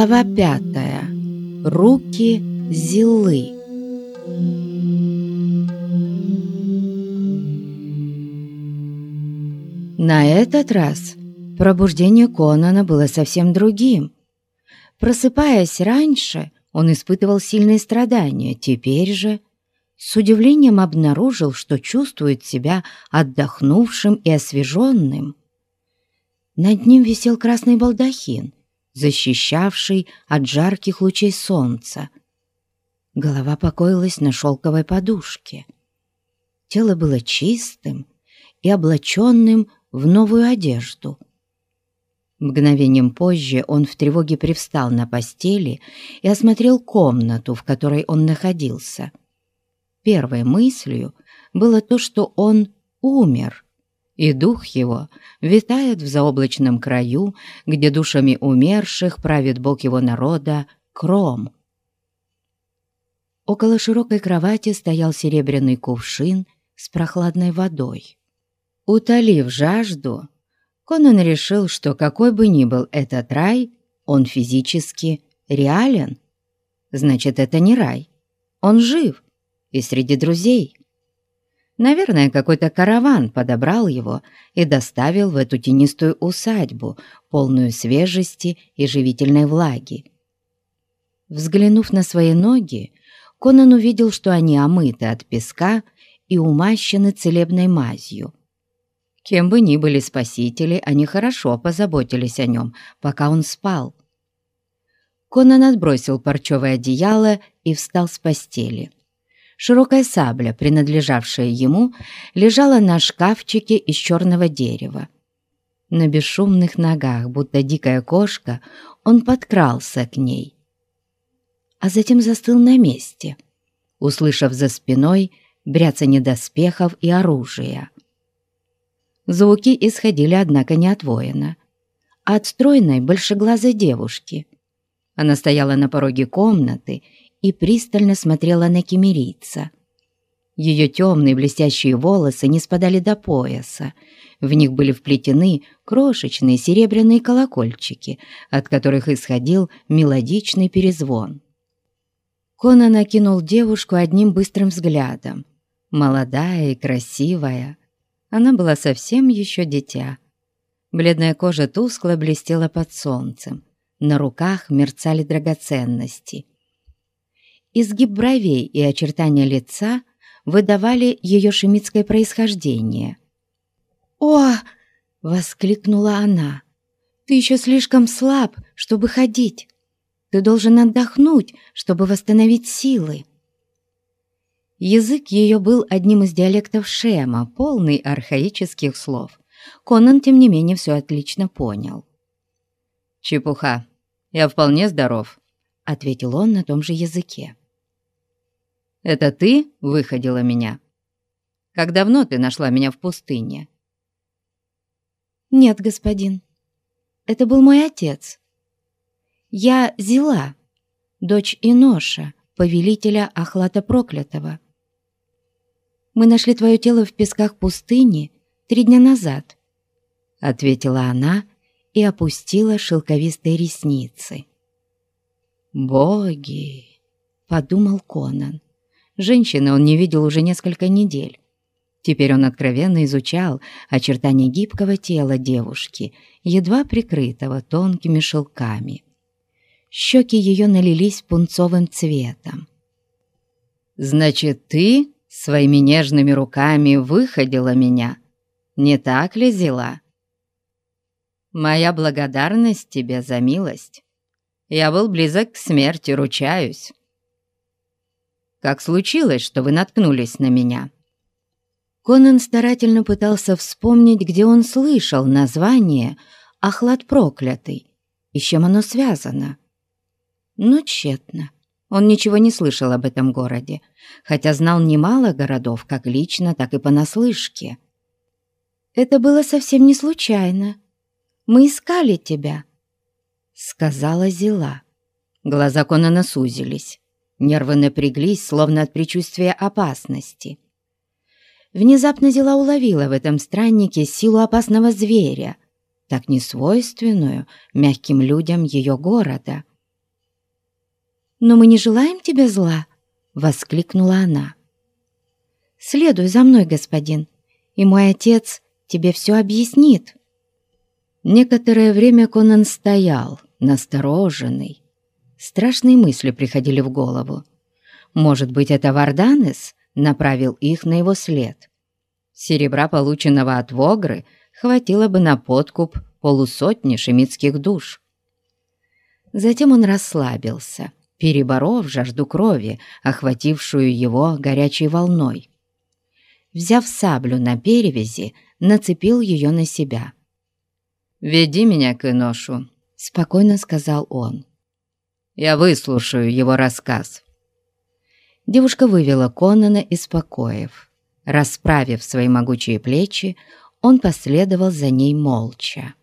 Глава пятая. Руки Зилы. На этот раз пробуждение Конана было совсем другим. Просыпаясь раньше, он испытывал сильные страдания, теперь же с удивлением обнаружил, что чувствует себя отдохнувшим и освеженным. Над ним висел красный балдахин, защищавший от жарких лучей солнца. Голова покоилась на шелковой подушке. Тело было чистым и облаченным в новую одежду. Мгновением позже он в тревоге привстал на постели и осмотрел комнату, в которой он находился. Первой мыслью было то, что он умер — и дух его витает в заоблачном краю, где душами умерших правит Бог его народа Кром. Около широкой кровати стоял серебряный кувшин с прохладной водой. Утолив жажду, Конан решил, что какой бы ни был этот рай, он физически реален. Значит, это не рай. Он жив и среди друзей. Наверное, какой-то караван подобрал его и доставил в эту тенистую усадьбу, полную свежести и живительной влаги. Взглянув на свои ноги, Конан увидел, что они омыты от песка и умащены целебной мазью. Кем бы ни были спасители, они хорошо позаботились о нем, пока он спал. Конан отбросил парчевое одеяло и встал с постели. Широкая сабля, принадлежавшая ему, лежала на шкафчике из черного дерева. На бесшумных ногах, будто дикая кошка, он подкрался к ней, а затем застыл на месте, услышав за спиной бряцание доспехов и оружия. Звуки исходили, однако, не от воина, а от стройной большеглазой девушки. Она стояла на пороге комнаты и пристально смотрела на кемерийца. Ее темные блестящие волосы не спадали до пояса, в них были вплетены крошечные серебряные колокольчики, от которых исходил мелодичный перезвон. Кона накинул девушку одним быстрым взглядом. Молодая и красивая. Она была совсем еще дитя. Бледная кожа тускло блестела под солнцем. На руках мерцали драгоценности. Изгиб бровей и очертания лица выдавали ее шемитское происхождение. «О!» — воскликнула она. «Ты еще слишком слаб, чтобы ходить. Ты должен отдохнуть, чтобы восстановить силы». Язык ее был одним из диалектов Шема, полный архаических слов. Конан, тем не менее, все отлично понял. «Чепуха. Я вполне здоров», — ответил он на том же языке. Это ты выходила меня? Как давно ты нашла меня в пустыне?» «Нет, господин. Это был мой отец. Я Зила, дочь Иноша, повелителя Ахлата Проклятого. Мы нашли твое тело в песках пустыни три дня назад», — ответила она и опустила шелковистые ресницы. «Боги!» — подумал Конан. Женщины он не видел уже несколько недель. Теперь он откровенно изучал очертания гибкого тела девушки, едва прикрытого тонкими шелками. Щеки ее налились пунцовым цветом. «Значит, ты своими нежными руками выходила меня, не так ли, Зила?» «Моя благодарность тебе за милость. Я был близок к смерти, ручаюсь». Как случилось, что вы наткнулись на меня?» Конан старательно пытался вспомнить, где он слышал название «Охлад проклятый» и с чем оно связано. Но тщетно. Он ничего не слышал об этом городе, хотя знал немало городов, как лично, так и понаслышке. «Это было совсем не случайно. Мы искали тебя», — сказала Зила. Глаза Конана сузились. Нервы напряглись, словно от предчувствия опасности. Внезапно Зила уловила в этом страннике силу опасного зверя, так несвойственную мягким людям ее города. «Но мы не желаем тебе зла!» — воскликнула она. «Следуй за мной, господин, и мой отец тебе все объяснит». Некоторое время Конан стоял, настороженный. Страшные мысли приходили в голову. Может быть, это Варданес направил их на его след. Серебра, полученного от Вогры, хватило бы на подкуп полусотни шемитских душ. Затем он расслабился, переборов жажду крови, охватившую его горячей волной. Взяв саблю на перевязи, нацепил ее на себя. «Веди меня к Иношу», — спокойно сказал он. «Я выслушаю его рассказ». Девушка вывела Конана из покоев. Расправив свои могучие плечи, он последовал за ней молча.